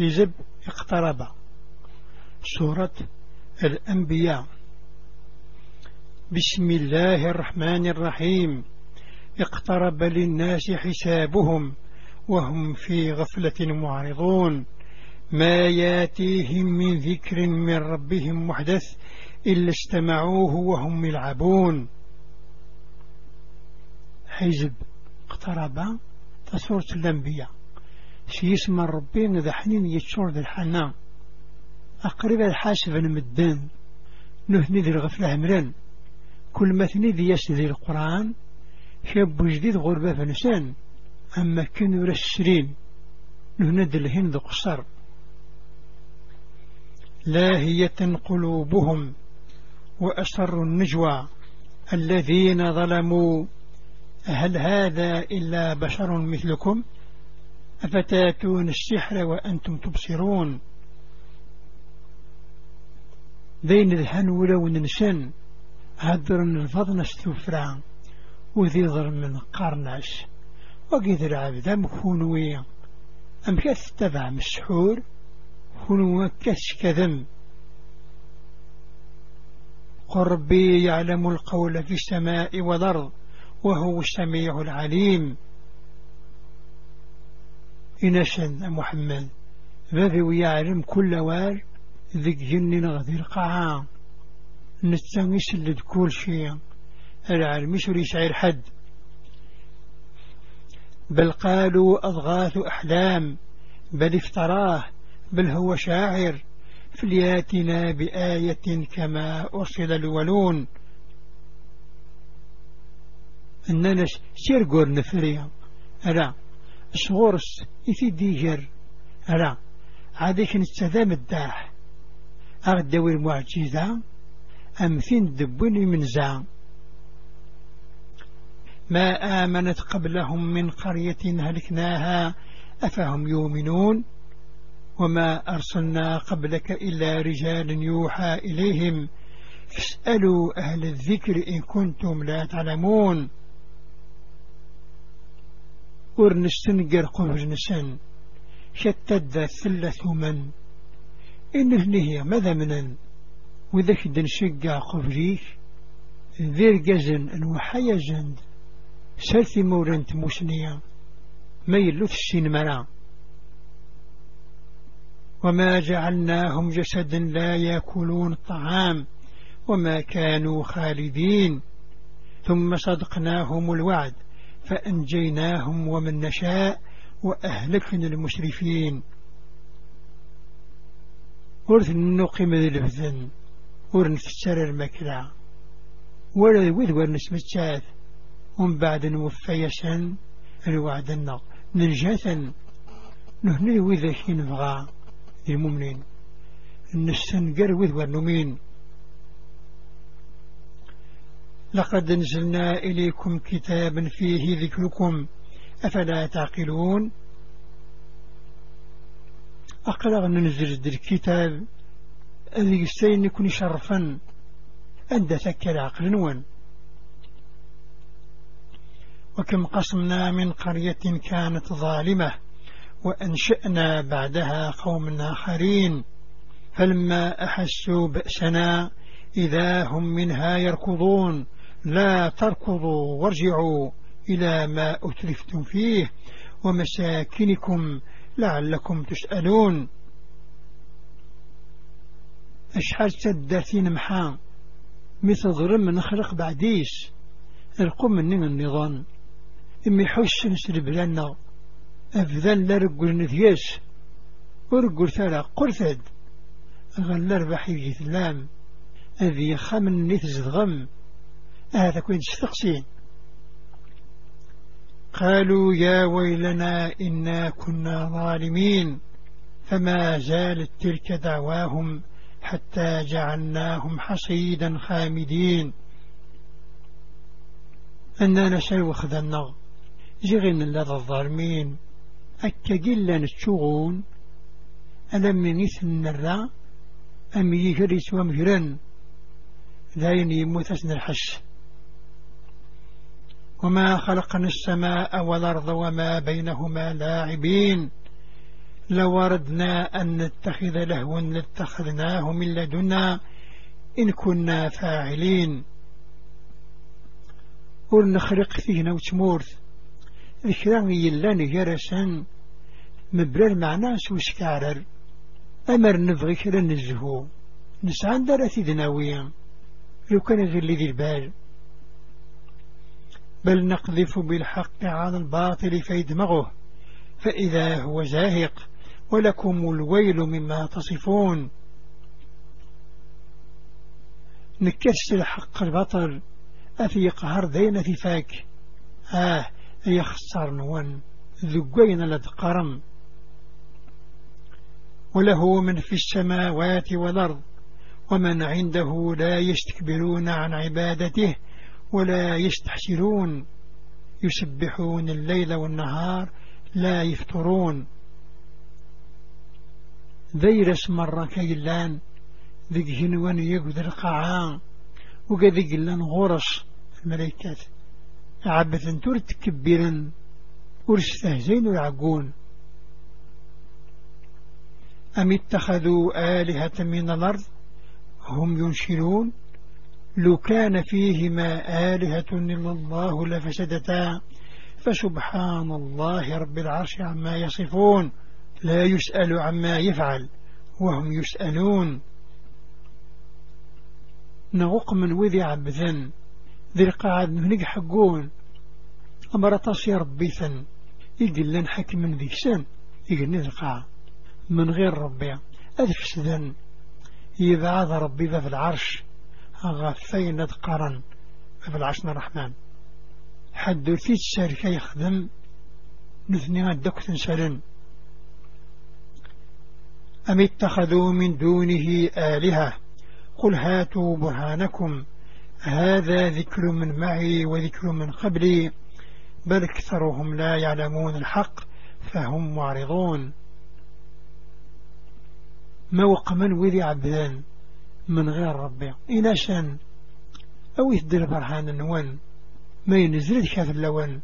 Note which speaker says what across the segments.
Speaker 1: الحزب اقترب سورة الأنبياء بسم الله الرحمن الرحيم اقترب للناس حسابهم وهم في غفلة معرضون ما ياتيهم من ذكر من ربهم محدث إلا استمعوه وهم يلعبون حزب اقترب فسورة الأنبياء شي يسمى ربي ندى حنين يتشور ذا الحنا أقرب الحاسب المدان نهني ذي الغفلة همرين كل ما ثني ذي ياس ذي القرآن شاب جديد غربة فنسان أما كانوا رسرين نهني ذي الهند قصر لاهية قلوبهم وأسر النجوى الذين ظلموا هل هذا إلا بشر مثلكم؟ أفتاتون السحر وأنتم تبصرون ذين الهنولة وننسن هدرن الفضن استفرا وذي ظر من قرناش وقذر عبد مكونوي أم تبع مسحور كونوا كذم قربي يعلم القول في السماء والأرض وهو السميع العليم إنشن محمد بابي ويعلم كل وار ذك جن نغذي القاعة نتسان لد كل شيء العلم يشعر يشعر حد بل قالوا أضغاث أحلام بل افتراه بل هو شاعر فلياتنا بآية كما أرسل الولون أننا سيرقور نفريا ألا صغور إثي ديجر أرى عادك نستذام الداح أغدوي المعجزة أمثين دبوني من زا ما آمنت قبلهم من قرية هلكناها أفهم يؤمنون وما أرسلنا قبلك إلا رجال يوحى إليهم فاسألوا أهل الذكر إن كنتم لا تعلمون ورنسن قرقوه نسن شتد ثلة من إنه نهي ماذا منا وذاك دنشق قفريك ذير قزن الوحايا جند سالثي مورنت موسنيا ما يلوث مرا وما جعلناهم جسدا لا يأكلون الطعام وما كانوا خالدين ثم صدقناهم الوعد فأنجيناهم ومن نشاء وأهلكنا المشرفين ورث النقيم ذي البذن ورث السر المكلا ولا وذور نسمتشات ومن بعد نوفيشا النق ننجاثا نهني ويذ حين ذي المؤمنين نستنقر ويذ نمين لقد انزلنا إليكم كتابا فيه ذكركم أفلا تعقلون أن ننزل الكتاب الذي يستين يكون شرفا أن ثكى العقل نون وكم قصمنا من قرية كانت ظالمة وأنشأنا بعدها قوما آخرين فلما أحسوا بأسنا إذا هم منها يركضون لا تركضوا وارجعوا إلى ما أترفتم فيه ومساكنكم لعلكم تسألون أشحال تداتين محا مثل ظلم نخرق بعديس القم من النظام إمي حسن سلبلانا أفذن لرقل نذيس ورقل ثلا قرثد غل ربح يجي ثلام أذي خمن غم هذا كوين شخصين قالوا يا ويلنا إنا كنا ظالمين فما زالت تلك دعواهم حتى جعلناهم حصيدا خامدين أننا نسأل النغ جغن لذا الظالمين أكا جلا نتشغون ألم نيث النرى أم يجرس سوى مهرا ذاين يموت أسن الحش وما خلقنا السماء والأرض وما بينهما لاعبين لو أردنا أن نتخذ لهوا لاتخذناه من لدنا إن كنا فاعلين ور نخرق فيه نوت مورث ذكران يلان جرسا مبرر معنا وشكارر أمر نبغي كرا نزهو نسعى دارة ذناوية لو كان غير لذي البال بل نقذف بالحق على الباطل فيدمغه فإذا هو زاهق ولكم الويل مما تصفون نكسر حق البطل أفي قهر ذين في فاك آه يخسر نوان ذقين لدقرم وله من في السماوات والأرض ومن عنده لا يستكبرون عن عبادته ولا يستحسرون يسبحون الليل والنهار لا يفطرون ذيرس مرة كيلان ذيك هنوان يقدر قعان وكذيك لان غرس الملائكات عبثا تورت كبيرا ورستهزين ويعقون أم اتخذوا آلهة من الأرض هم ينشرون لو كان فيهما آلهة إلا الله لفسدتا فسبحان الله رب العرش عما يصفون لا يسأل عما يفعل وهم يسألون نغق من وذي عبذن ذي القاعد نهنق حقون أمر تاصي ربي ثن يقل لن حكم ذيك سن يقل نذقع من غير ربي أذفس ذن يبعث ربي ذا في العرش غفينة قرن بالعشن الرحمن حد في الشركة يخدم نثني غدك تنسلن أم اتخذوا من دونه آلهة قل هاتوا برهانكم هذا ذكر من معي وذكر من قبلي بل اكثرهم لا يعلمون الحق فهم معرضون موقما وذي عبدان من غير ربي إلى شان أو يدير برهان النوان ما ينزل كاتب لوان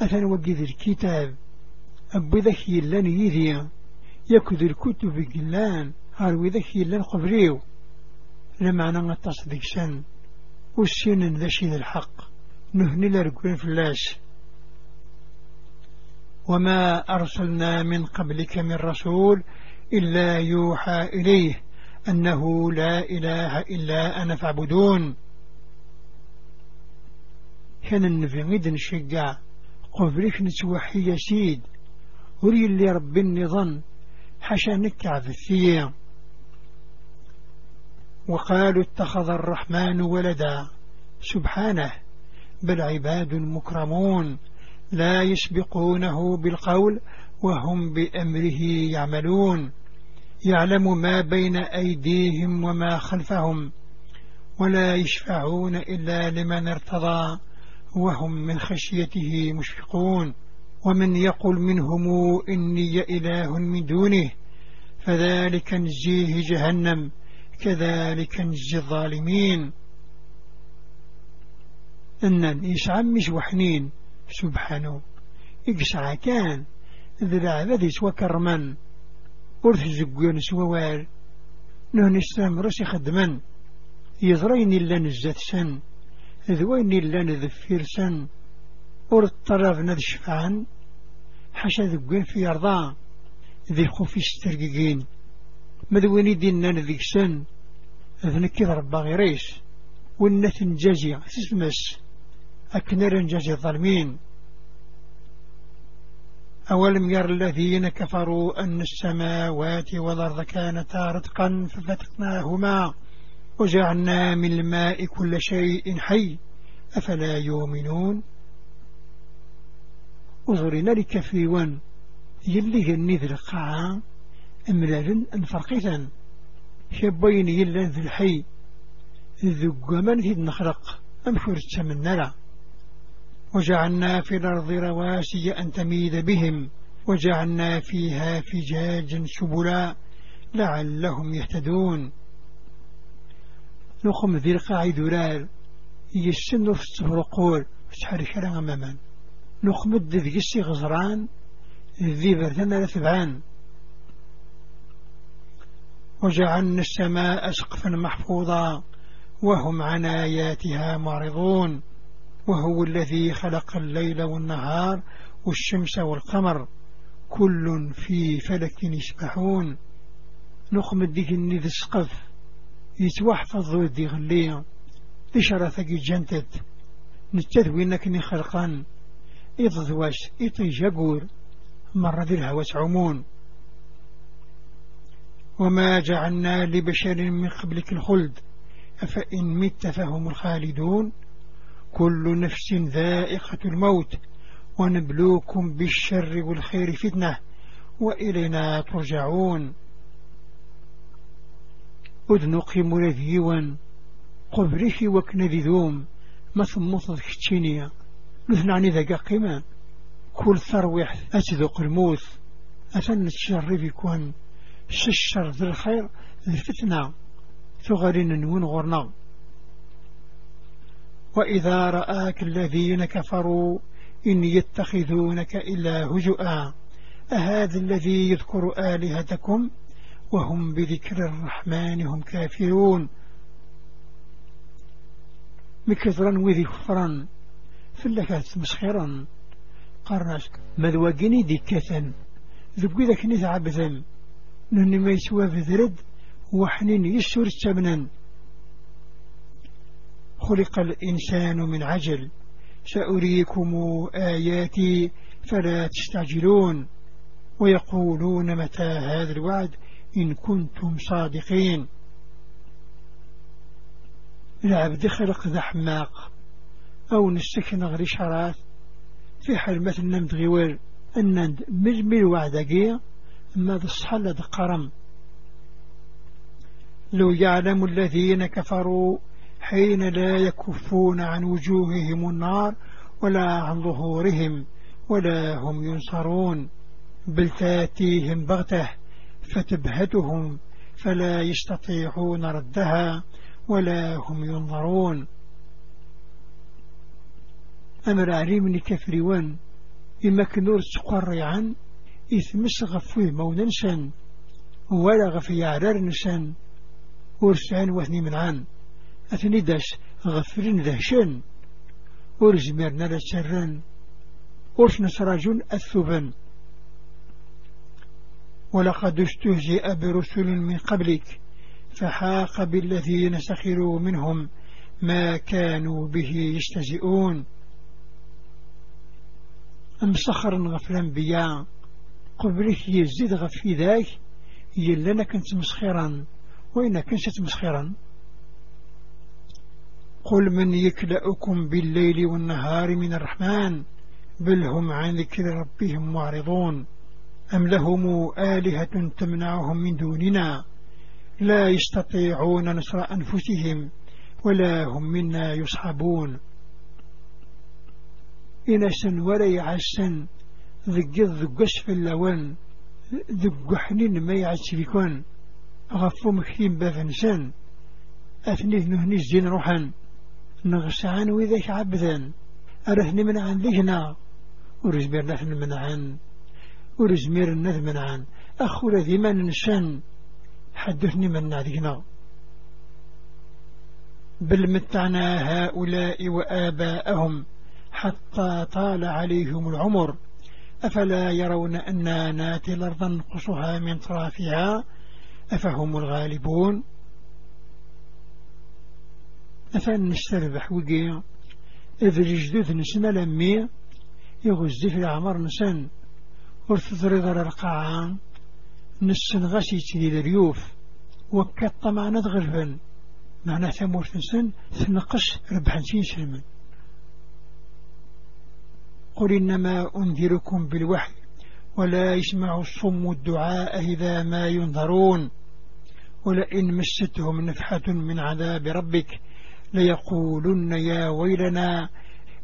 Speaker 1: أثن وقيد الكتاب أبو ذاك يلان يذيا يكذ الكتب قلان هارو ذاك يلان خبريو لمعنى التصديق سن والسين ذا شين الحق نهني لرقون فلاش وما أرسلنا من قبلك من رسول إلا يوحى إليه أنه لا إله إلا أنا فاعبدون هنا نفيد نشجع قبلك نتوحي سيد وري اللي ربي النظام حشا نكع في الثيام وقالوا اتخذ الرحمن ولدا سبحانه بل عباد مكرمون لا يسبقونه بالقول وهم بأمره يعملون يعلم ما بين أيديهم وما خلفهم ولا يشفعون إلا لمن ارتضى وهم من خشيته مشفقون ومن يقل منهم إني إله من دونه فذلك نجيه جهنم كذلك نجي الظالمين أن إشعم مش وحنين سبحانه إقشع كان ذلع ذي سوى كرمان ورث زقوان سووال نون السام رسي خدما يزرين إلا نزات سن ذوين إلا نذفير سن ورث طراف نذشفان حشا ذقوان في أرضا ذي خوفي استرقيقين مدويني ديننا نذيك سن ذنكي ضربا غيريش والنث جازي اسمس أكنر جازي ظالمين أولم ير الذين كفروا أن السماوات والأرض كانتا رتقا ففتقناهما وجعلنا من الماء كل شيء حي أفلا يؤمنون وزرنا لكفيوان يليه النذر قاعا أملالا أنفرقيتا شبين يلا ذي الحي ذقما ذي النخرق أمشور السمنرا وجعلنا في الأرض رواسي أن تميد بهم وجعلنا فيها فجاجا سبلا لعلهم يهتدون نخم ذي القاع دولار يسن في السفرقول سحر شرع أماما نخم ذي يسي غزران ذي برثنا لثبعان وجعلنا السماء سقفا محفوظا وهم عن آياتها معرضون وهو الذي خلق الليل والنهار والشمس والقمر كل في فلك يسبحون نقمد ديك النذ السقف يتوحفظ دي غلية إشارة ثقي جنتت نتذوي نكني خلقان إضذواش إطي جاقور مرة ذي الهوس عمون وما جعلنا لبشر من قبلك الخلد أفإن مت فهم الخالدون كل نفس ذائقة الموت ونبلوكم بالشر والخير فتنة وإلينا ترجعون أذنقي ملذيوان قبره وكندي ذوم مثمث كتشينيا نثن عني ذاك قيمان كل ثروح أتذق الموت أثنى الشر بكون ششر ذي الخير ذي الفتنة ثغرين نون غرنا وإذا رآك الذين كفروا إن يتخذونك إلا هجؤا أهذا الذي يذكر آلهتكم وهم بذكر الرحمن هم كافرون مكذرا وذي خفرا فلكات مسخرا قرناش مذوقني دكة ذبقي ذاك نتعبثا لأن ما يسوى في ذرد وحنين يسور الشبنا خلق الإنسان من عجل سأريكم آياتي فلا تستعجلون ويقولون متى هذا الوعد إن كنتم صادقين العبد خلق ذا حماق أو نسكن غري شرات في حرمة النمد غيور أن مجمل وعدقية ما ذا الصحلة قرم لو يعلم الذين كفروا حين لا يكفون عن وجوههم النار ولا عن ظهورهم ولا هم ينصرون بل تاتيهم بغته فتبهتهم فلا يستطيعون ردها ولا هم ينظرون أمر عريمني كثريوان إما كنور تقرعا إثمس غفوه موننسا ولا غفي عرارنسا ورسعان وثني من عن أثني داش غفرين ذهشن ورزمير نرى لا ورش نسراجون الثبان ولقد استهزئ برسل من قبلك فحاق بالذين سخروا منهم ما كانوا به يستهزئون أم سخر غفلا بيا قبلك يزيد غفي ذاك يلا كنت مسخرا وإن كنت مسخرا قل من يكلأكم بالليل والنهار من الرحمن بل هم عن ذكر ربهم معرضون أم لهم آلهة تمنعهم من دوننا لا يستطيعون نصر أنفسهم ولا هم منا يصحبون سن ولا عسن ذق ذقش أسف اللون حنين ما يعس بكون أغفو مخيم بافنسان أثنين نهني الزين روحا نغسعان وذيك عبدا أرثني من عن ذهنا ورزمير نثن من عن ورزمير نث من عن أخو لذي من ننسان حدثني من عدنا بل متعنا هؤلاء وآباءهم حتى طال عليهم العمر أفلا يرون أننا ناتي الأرض ننقصها من طرافها أفهم الغالبون أفن نستربح وقيا إذ الجدود نسمى لمي يغزي في العمر نسان ورثضري ضر القاعان نسن غسي تدي لريوف وكت طمعنا تغربا معنى ثمورت نسان تنقص ربحا سلم قل إنما أنذركم بالوحي ولا يسمع الصم الدعاء إذا ما ينظرون ولئن مستهم نفحة من عذاب ربك ليقولن يا ويلنا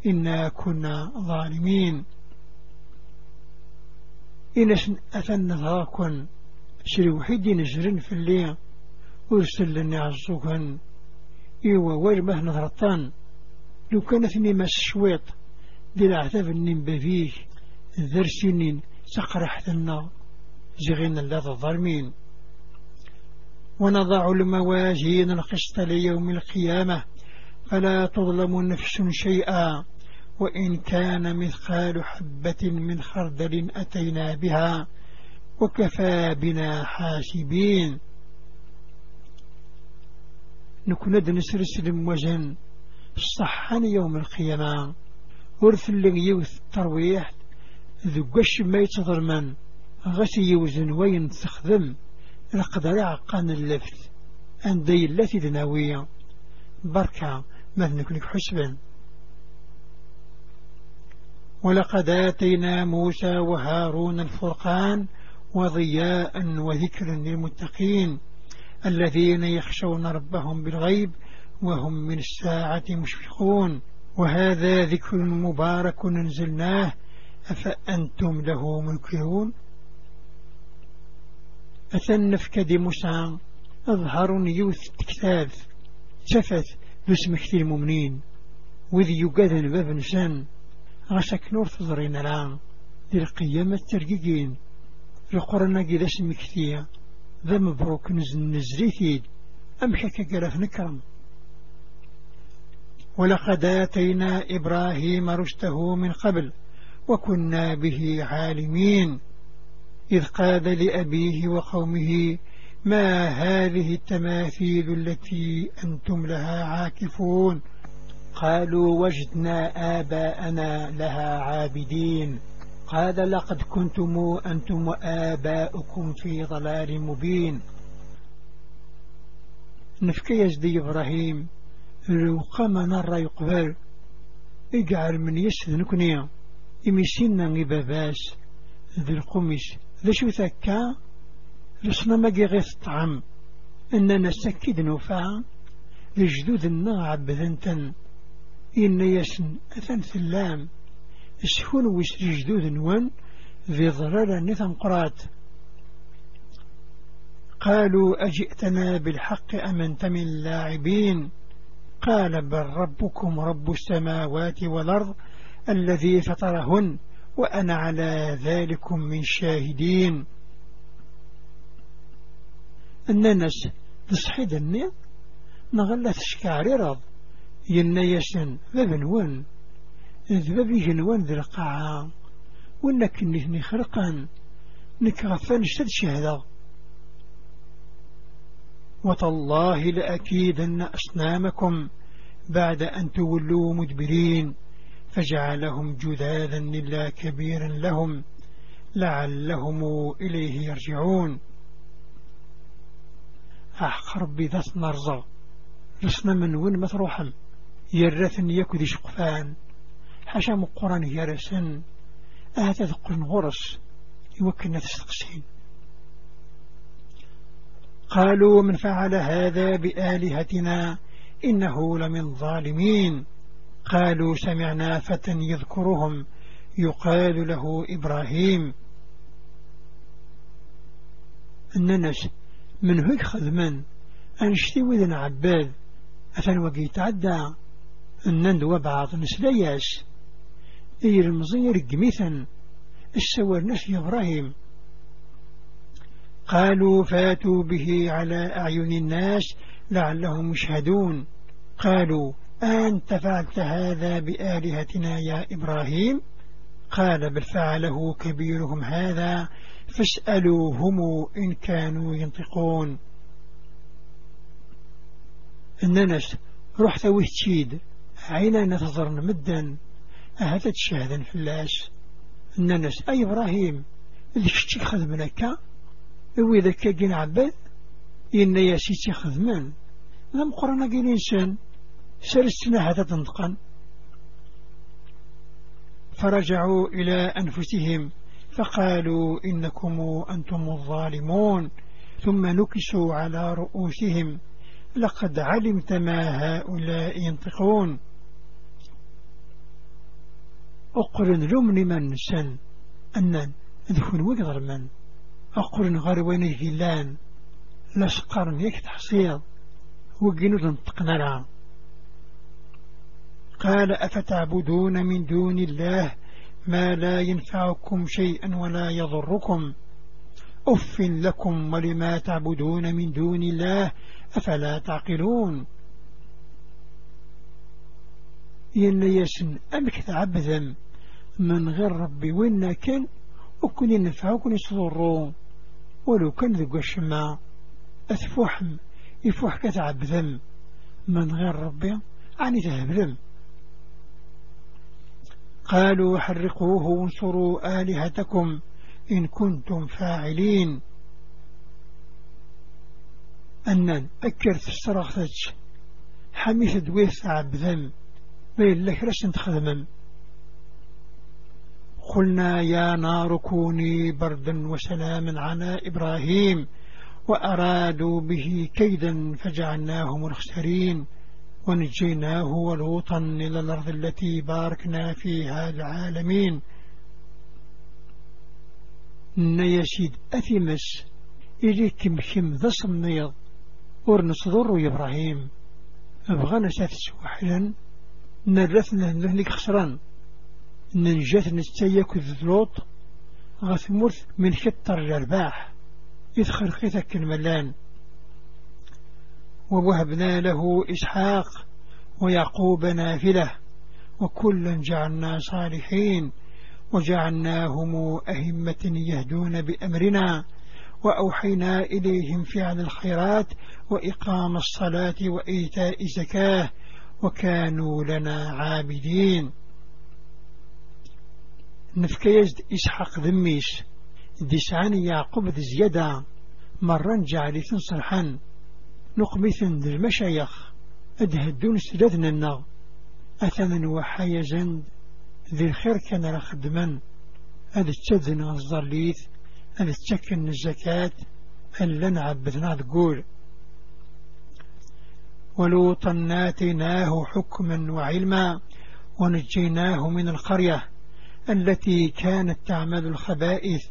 Speaker 1: إنا كنا ظالمين إن أثن ذاكن سلوحيد نجرن في الليل لني عزوكن إيوا ورمه نهرطان لو كانتني مس شويط دي العتاب النين بفيه ذر سنين سقرح ثنا زغين اللذ الظالمين ونضع الموازين القسط ليوم القيامة فلا تظلم نفس شيئا وإن كان مثقال حبة من خردل أتينا بها وكفى بنا حاسبين نكند نسرسلم وجن صحن يوم القيامة ورث اللي يوث الترويح قش ما يتظلمن غسي يوزن وين تخدم لقدر عقان اللفت عندي التي دناوية بركة مثلك لك حسبان ولقد آتينا موسى وهارون الفرقان وضياء وذكر للمتقين الذين يخشون ربهم بالغيب وهم من الساعة مشفقون وهذا ذكر مبارك أنزلناه أفأنتم له منكرون أثنف كدي موسى أظهر نيوث تكتاف شفت نسمكتي المؤمنين وذي يقاذن باب نسان غشك نور تضرين الآن دي القيامة الترقيقين القرآن قيل اسمكتيا ذا مبروك نزريثيد أمشك قرف نكرم ولقد آتينا إبراهيم رشته من قبل وكنا به عالمين إذ قاد لأبيه وقومه ما هذه التماثيل التي أنتم لها عاكفون قالوا وجدنا آباءنا لها عابدين قال لقد كنتم أنتم وآباؤكم في ضلال مبين نفكي يزدي إبراهيم لو قام نرى يقبل اجعل من يسد نكنيا إمسينا غباباس ذي القمش ذي شو ثكا ما مجيغيس الطعام أننا سكد نوفا لجدود النغع بذنتا إن يسن أثن ثلام اسهون ويسر جدود نوان ذي ضرر نثن قرات قالوا أجئتنا بالحق أم أنت من اللاعبين قال بل ربكم رب السماوات والأرض الذي فطرهن وأنا على ذلكم من شاهدين الناس نصحي دمي نغلا تشكعري رض ينايسن بابنون ذباب يجنون ذي القاعة وانك نهني خرقا نكغفان شد شهدا وتالله لأكيدن أصنامكم بعد أن تولوا مدبرين فجعلهم جذاذا إلا كبيرا لهم لعلهم إليه يرجعون أحق ربي ذات نرزا لسنا من ون مثروحا يرثن يكذي شقفان حشام القرآن يرسن أهتا ذقن غرس يوكنا تستقسين قالوا من فعل هذا بآلهتنا إنه لمن ظالمين قالوا سمعنا فتى يذكرهم يقال له إبراهيم أننا من هيك خدمان أنشتي وذن عباد أثن وقي تعدى النند وبعض نسلياس إي المزير قميثا السور نسي إبراهيم قالوا فاتوا به على أعين الناس لعلهم يشهدون قالوا أنت فعلت هذا بآلهتنا يا إبراهيم قال بل فعله كبيرهم هذا فاسألوهم إن كانوا ينطقون الننس رحت وهتشيد عينا نتظرن مدا أهتا تشاهدا فلاس الناس أي إبراهيم اللي شتي خدمناك إوي ذكا جين عباد إن ياسيتي خدمان لم قرنا جين إنسان سرسنا هذا تنطقا فرجعوا إلى أنفسهم فقالوا إنكم أنتم الظالمون ثم نكسوا على رؤوسهم لقد علمت ما هؤلاء ينطقون أقرن لمن من سن أنن أدفن وقدر من أقرن غروين الهلان لسقرن يك تحصيل وقنو تنطقنا قال أفتعبدون من دون الله ما لا ينفعكم شيئا ولا يضركم أف لكم ولما تعبدون من دون الله أفلا تعقلون يلا يسن أمك تعبذم من غير ربي وين كان وكن ينفع وكن يصدروا ولو كان ذو الشماء أثفوحم يفوح كتعبذم من غير ربي عني تهبذم قالوا حرقوه وانصروا آلهتكم إن كنتم فاعلين أن أكرت تسترغتك حميث دويث عبذم بين لك رشن تخدمم قلنا يا نار كوني بردا وسلاما على إبراهيم وأرادوا به كيدا فجعلناهم الخسرين ونجيناه ولوطا إلى الأرض التي باركنا فيها العالمين نيسيد أثمس إلي كمشم ذا صميض ورنصدر إبراهيم أبغانا وحلا نرثنا نهلك خسران ننجث نستيك الذلوط غثمرث من شطر الرباح إذ خلقتك الملان ووهبنا له إسحاق ويعقوب نافلة وكلا جعلنا صالحين وجعلناهم أهمة يهدون بأمرنا وأوحينا إليهم فعل الخيرات وإقام الصلاة وإيتاء زكاه وكانوا لنا عابدين نفكيز إسحاق ذميش دسعان يعقوب ذي زيادة مرن جعلي صلحا نقمثن ذي المشايخ أدهدون سددنا أثمن زند ذي الخير كان رخدما أدتشدنا الظليث أدتشكن الزكاة ألا نعبدنا تقول ولوطا ناتيناه حكما وعلما ونجيناه من القرية التي كانت تعمل الخبائث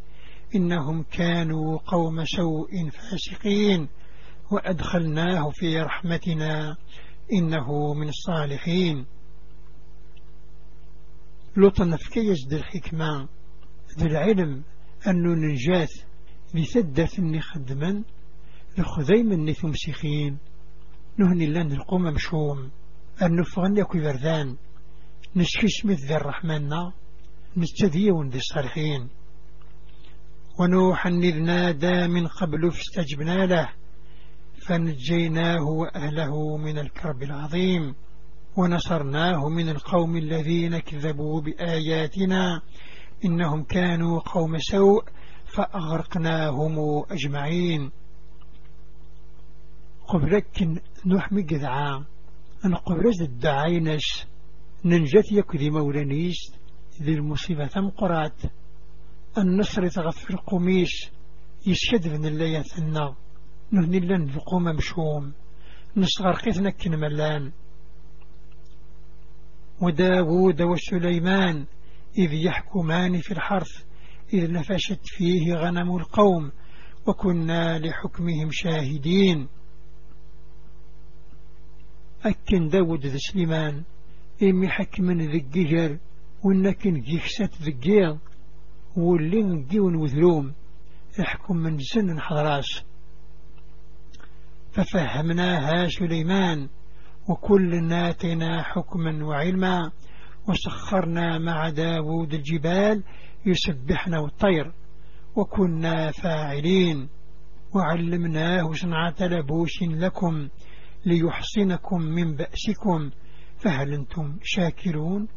Speaker 1: إنهم كانوا قوم سوء فاسقين وأدخلناه في رحمتنا إنه من الصالحين لطن كيس ذي الحكمة ذي العلم أنه ننجاث لسدث أني خدما من نثم ثمسخين نهني لن القوم مشوم أن فغن يكو بردان نشخش مثل الرحمن نستذي وندي الصالحين ونوحا إذ نادى من قبل فاستجبنا له فنجيناه وأهله من الكرب العظيم ونصرناه من القوم الذين كذبوا بآياتنا إنهم كانوا قوم سوء فأغرقناهم أجمعين قبرك نحمي قذعا أن قبرز الدعاينش ننجت يكذي مولانيش ذي المصيبة مقرات النصر تغفر قميش يشهد من الله يثنى نهني لن ذقوم مشوم نصغر قيثنا كن ملان وداود وسليمان إذ يحكمان في الحرث إذ نفشت فيه غنم القوم وكنا لحكمهم شاهدين أكن داود ذا سليمان إمي حكما ذا الجهر وإنكن جيخسات ذا الجيل واللي جيون وذلوم يحكم من زن حضراس ففهمناها سليمان وكل ناتنا حكما وعلما وسخرنا مع داود الجبال يسبحنا والطير وكنا فاعلين وعلمناه صنعة لبوش لكم ليحصنكم من بأسكم فهل أنتم شاكرون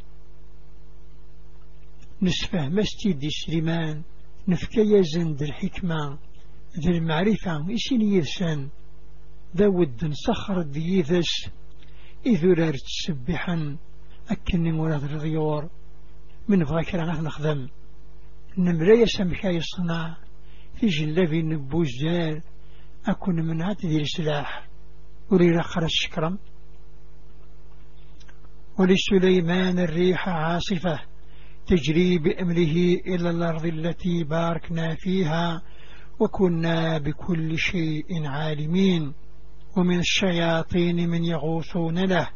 Speaker 1: نسفه مسجد سليمان نفكي زند الحكمة ذي المعرفة إسن يرسن داود نسخر سخر ديذش إذ سبحا تسبحا أكني مراد الغيور من فغاكرا غاث نخدم نمرايا سمكا يصنع في جلبي نبوزار أكون من ذي السلاح أريد خرج شكرا ولسليمان الريح عاصفة تجري بأمره إلى الأرض التي باركنا فيها وكنا بكل شيء عالمين ومن الشياطين من يغوصون له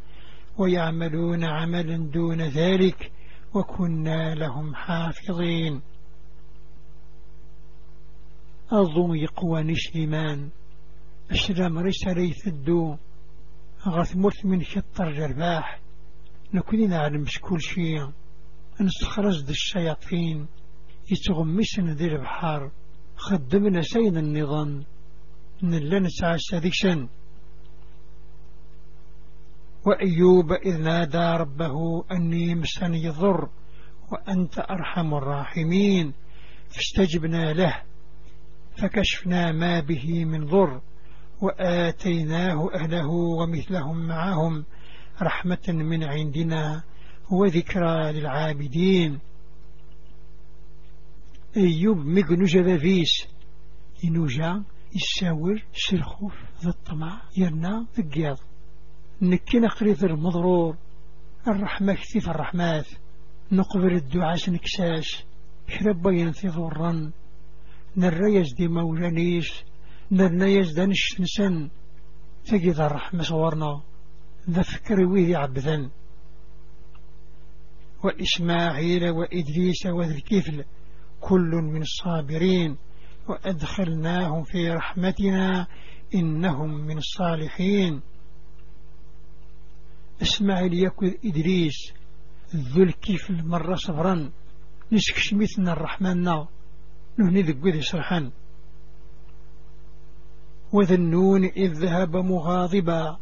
Speaker 1: ويعملون عملا دون ذلك وكنا لهم حافظين أضيق ونشهمان أشلام رسالي ثدو غثمرت من شطر جرباح نكون نعلم شكل شيء نستخرج ذي الشياطين يتغمسن ذي البحر خدمنا سيد النظام نلا نسعى وأيوب إذ نادى ربه أني مسني الضر وأنت أرحم الراحمين فاستجبنا له فكشفنا ما به من ضر وآتيناه أهله ومثلهم معهم رحمة من عندنا وذكرى للعابدين أيوب مقنجة ذافيس ينوجا يساور سرخوف ذا الطمع يرنا ذا نكينا قريث المضرور الرحمة كثيف الرحمات نقبل الدعاس نكساش كرب ينثي ضرا نريز دي موجانيش نريز دانش نسن تجد الرحمة صورنا ذفكر فكر عبدا وإسماعيل وإدريس وذي الكفل كل من الصابرين وأدخلناهم في رحمتنا إنهم من الصالحين إسماعيل يكوذ إدريس ذو الكيف المرة صبرا نسكشميتنا الرحمن نهني ذقوذ سرحا وذا النون إذ ذهب مغاضبا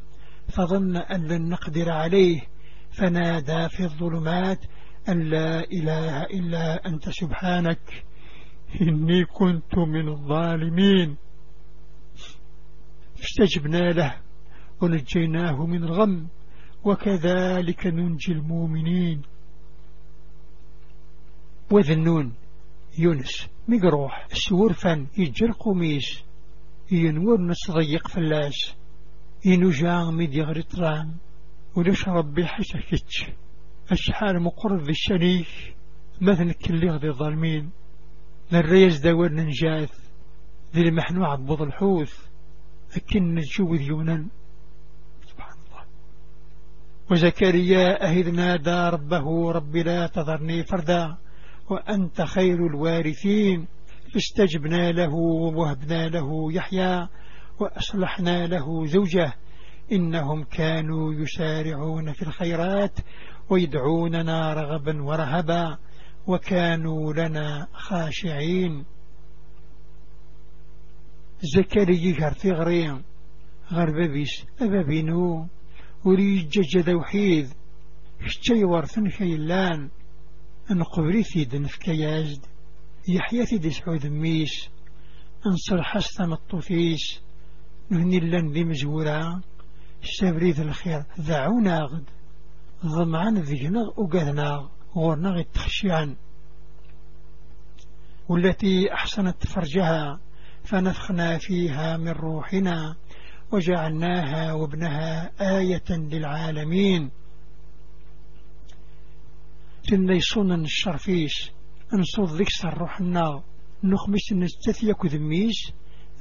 Speaker 1: فظن أن لن نقدر عليه فنادى في الظلمات أن لا إله إلا أنت سبحانك إني كنت من الظالمين فاستجبنا له ونجيناه من الغم وكذلك ننجي المؤمنين وذنون يونس مقروح سورفا يجر قميس ينور نصضيق فلاس ينجا ميد يغري طرام ربي حسكت أشحال مقرب بالشريك مثل كل غضي الظالمين للريز دور ننجاث ذي المحنوع عبض الحوث أكن نجو ذيونا وزكريا أهذ نادى ربه رب لا تذرني فردا وأنت خير الوارثين فاستجبنا له ووهبنا له يحيى وأصلحنا له زوجه إنهم كانوا يسارعون في الخيرات ويدعوننا رغبا ورهبا وكانوا لنا خاشعين زكريا في غريم غرببيس أبابينو وريج جد وحيد حتي ورثن خيلان نقوري في دنفك ياجد يحيى في دسعود ميش انصر حسن الطفيش نهني لن ذي مجهورا الشبري الخير ذعونا غد ضمعان ذينا وقذنا غورنا غد تخشيان والتي أحسنت فرجها فنفخنا فيها من روحنا وجعلناها وابنها آية للعالمين تندي الشرفيش الشرفيش ذكس الروح النار نخمس نستثي كذميش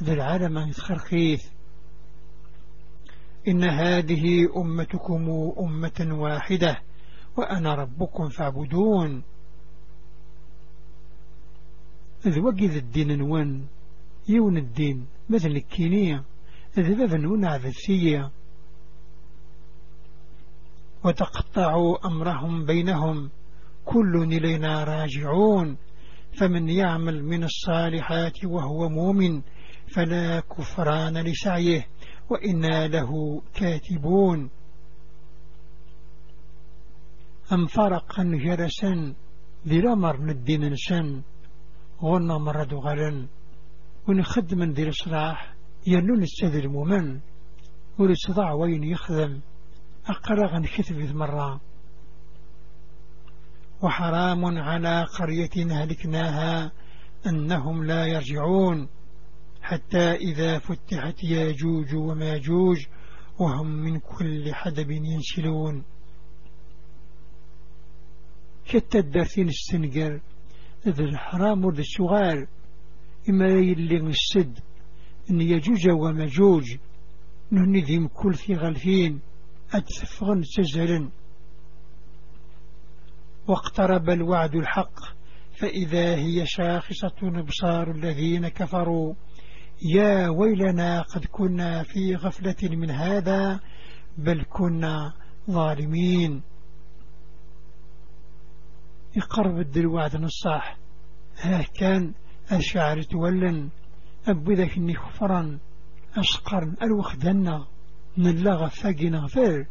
Speaker 1: ذا العالم انتخرخيث إن هذه أمتكم أمة واحدة وأنا ربكم فاعبدون إذ ذا الدين نوان يون الدين مثل الكينية ذبابا ونعذ السيئة وتقطعوا أمرهم بينهم كل إلينا راجعون فمن يعمل من الصالحات وهو مؤمن فلا كفران لسعيه وإنا له كاتبون أم فرقا جرسا ذي لمر ندين سن غنى مرد غلن ونخدم ذي الصلاح ينون السذي المؤمن ورصدع وين يخدم أقرغ كتب ذمرة وحرام على قرية هلكناها أنهم لا يرجعون حتى إذا فتحت ياجوج وماجوج وهم من كل حدب ينسلون كتا الدارتين السنقر ذا الحرام وذا الشغال إما يلي السد إن يجوج ومجوج نهني كل في غلفين أتفغن سجهرن واقترب الوعد الحق فإذا هي شاخصة ابصار الذين كفروا يا ويلنا قد كنا في غفلة من هذا بل كنا ظالمين يقرب الدلوعد نصاح ها كان الشعر تولن أبوذا كني خفرا أشقرا الوخدنا نلا فاقنا فر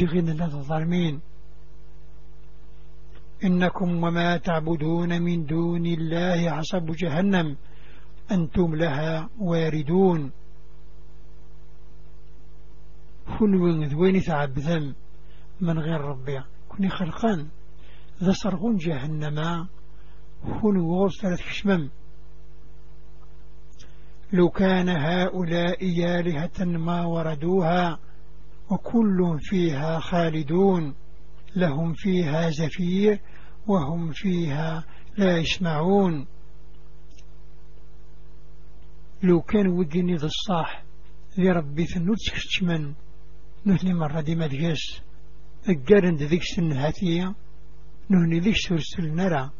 Speaker 1: زغن لذا ظلمين إنكم وما تعبدون من دون الله عصب جهنم أنتم لها واردون كل ذوين ذم من غير ربي كوني خلقان ذا صرغون جهنما كوني وغرس ثلاث شمم لو كان هؤلاء يالهة ما وردوها وكل فيها خالدون لهم فيها زفير وهم فيها لا يسمعون لو كان وديني ذا الصح لربي ثنو تسكتمن نهني مرة دي مدجس أقارن ذيك سنهاتية نهني ذيك سرسل نرى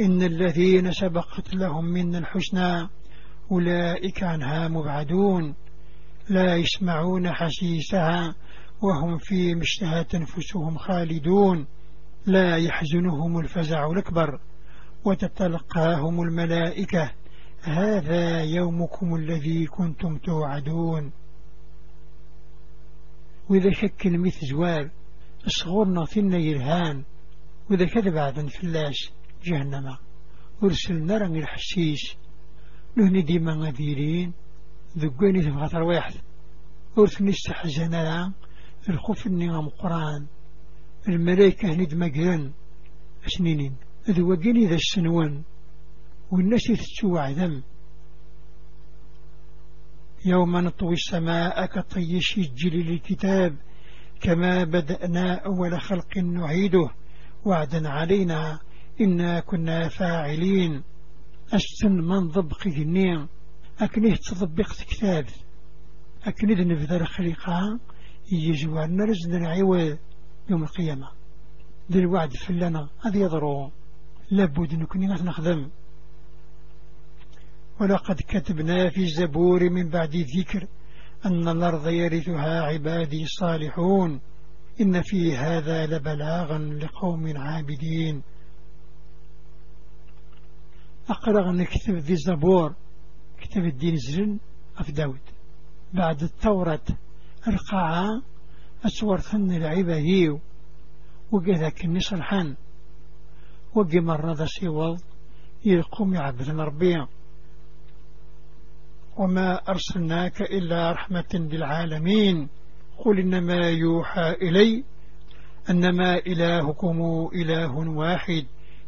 Speaker 1: إن الذين سبقت لهم منا الحسنى أولئك عنها مبعدون لا يسمعون حسيسها وهم في مشتهى أنفسهم خالدون لا يحزنهم الفزع الأكبر وتتلقاهم الملائكة هذا يومكم الذي كنتم توعدون وإذا شك مث زوال في النيرهان يرهان وإذا كذب عدن فلاش جهنم نرى من الحشيش نهني ديما غديرين في تبغى واحد ورثني استحزنا الخوف اني غام قران الملايكة هني دمقران أسنينين ذو وقيني ذا السنوان والناس يتسوى عدم يوم نطوي السماء كطي الجل للكتاب كما بدأنا أول خلق نعيده وعدا علينا إنا كنا فاعلين أشتن من ضبق جنيا أكنه تضبق كتاب أكنه دنفذر خليقا يجوار نرز العوال يوم القيامة ذي الوعد فلنا هذا يضرو لابد نكني نخدم ولقد كتبنا في الزبور من بعد ذكر أن الأرض يرثها عبادي الصالحون إن في هذا لبلاغا لقوم عابدين أقرأ أن كتب في زبور كتب الدين زرن أف داود بعد الثورة القاعة أسور ثن العبا هيو وقذا كني صلحان وقم مرة ذا سيوض يلقوم عبد ربيع وما أرسلناك إلا رحمة للعالمين قل إنما يوحى إلي أنما إلهكم إله واحد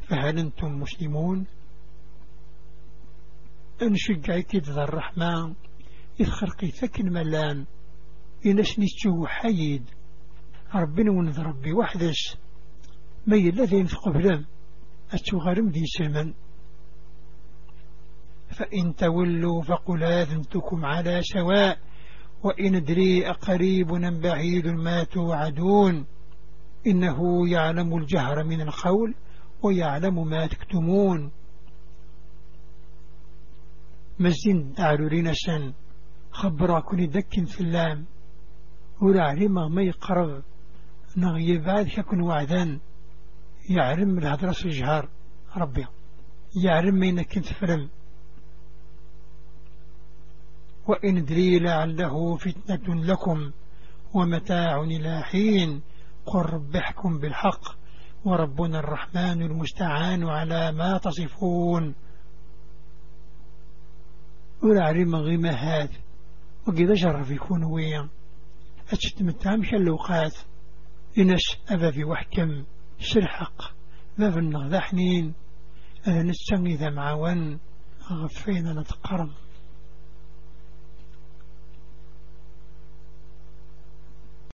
Speaker 1: فهل أنتم مسلمون؟ انشجعتي ذا الرحمن إذ خرقي ثكن ملان إنشني شو حيد ربنا ونذ ربي وحدش ما الذي ثقبلم أتغرم ذي سمن فإن تولوا فقل آذنتكم على سواء وإن أدري أقريب بعيد ما توعدون إنه يعلم الجهر من القول ويعلم ما تكتمون مزين أعلولين شن خبرا كوني دك في اللام ولعلم ما يقرب نغي بعد كن وعدان يعلم الهدرة الجهار ربي يعلم مين كنت فلم وإن دري لعله فتنة لكم ومتاع إلى حين قل رب احكم بالحق وربنا الرحمن المستعان على ما تصفون ورعري مغيمة هاد وقيد شرف يكون ويا أتشت مشا اللوقات إنس أبا في وحكم سلحق ما في النغذا حنين أذا نستني ذا معاون غفينا نتقرم